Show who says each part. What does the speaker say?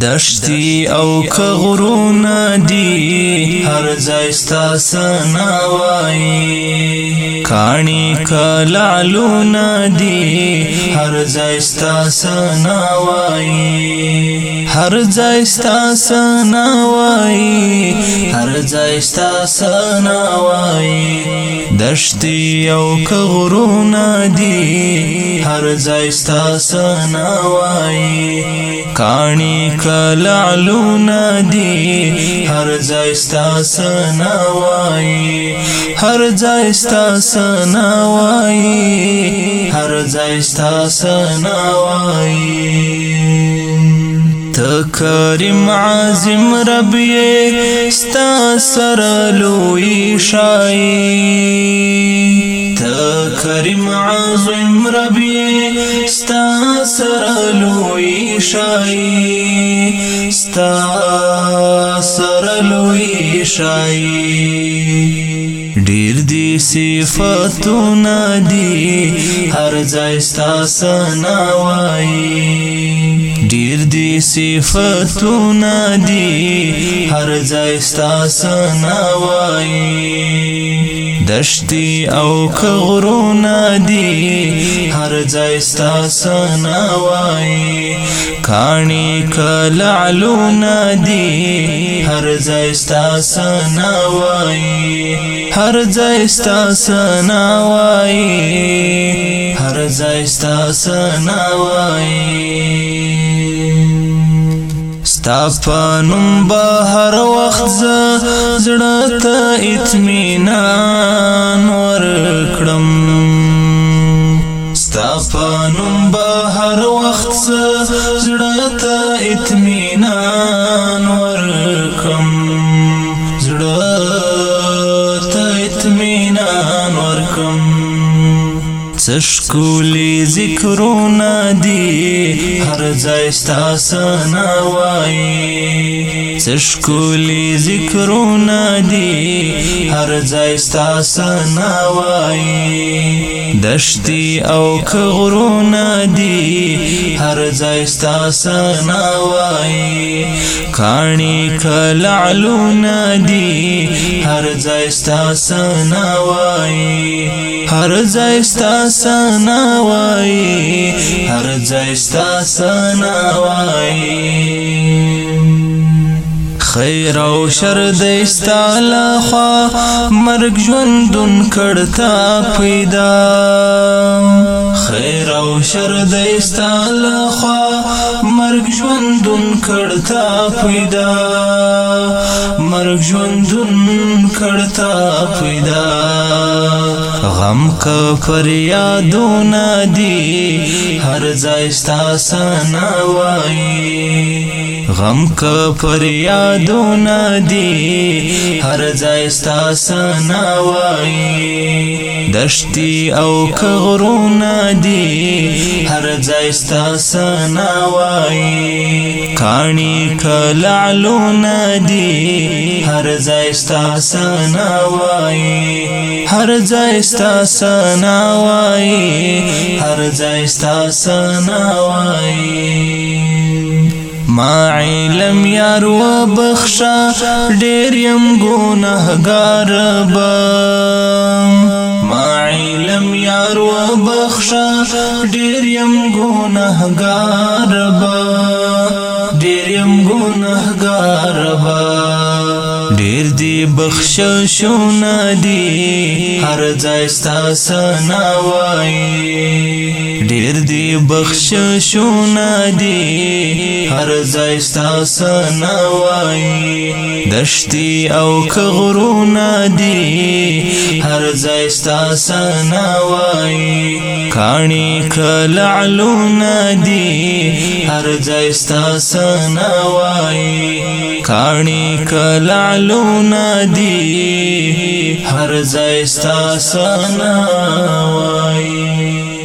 Speaker 1: دشتی او کغرونا دی هر ځای ستا سنا وای کانی کلالونا دی هر ځای ستا سنا وای هر ځای ستا سنا وای زایستا سنا وای دشتي او کغرونا دی هر زایستا سنا وای کانی کلعلونا دی هر زایستا سنا وای هر زایستا سنا وای هر زایستا سنا وای تکریم عظیم رب یې ستا سره لوی شای تکریم عظیم رب یې ستا سره لوی شای ستا سره لوی شای ډیر دی صفاتونه دی هر ځای ستا سنا وای ډیر صفتونه دي هر ځای ستاس نوای دشتي او کغرونه دي هر ځای ستاس نوای کانی کلعلونه دي هر ځای ستاس نوای هر ځای ستاس نوای هر ځای ستاس نوای تاسفانم به هر وخت ز زړه ته اطمینان ورکړم تاسفانم به هر وخت ز زړه ته اطمینان ورکم زړه ته اطمینان ورکم سشکولی ذکرونا دی هر زایستا سانا وائی سشکولی ذکرونا دی هر زایستا سانا وائی دشتی او کغرونا دی هر ځای ستا سنا وای کانی کلعلونا دی هر ځای ستا سنا وای هر ځای ستا سنا وای هر ځای ستا سنا وای خیر او شر د استاله خوا مرګ ژوندون کړتا پیدا خیر او شر دستا لخوا مرگ ژوندون کړتا پیدا مرگ ژوندون کړتا پیدا غم کا فریادونه دی هر ځای ستا سنا وایي غم کا فریادونه دی هر ځای ستا سنا وایي دشتي او کغرونه دی هر ځای ستا سنا وای کانی کلعلو ندی هر ځای ستا سنا وای هر ځای ستا سنا وای هر ځای ستا سنا وای ما علم یار و بخشا ډیر يم ګناهګار به ما علم یار بخښه ډیر يم ګناهګار با ډیر يم ګناهګار با ډیر دی بخښه شو ندی هر ځای ستا سنا وایي ډیر دی بخششونه دی هر ځای ستاسو نوای دشتي او کغرونه دی هر ځای ستاسو نوای کانی کلعلونه دی هر ځای ستاسو نوای کانی کلعلونه دی هر ځای ستاسو نوای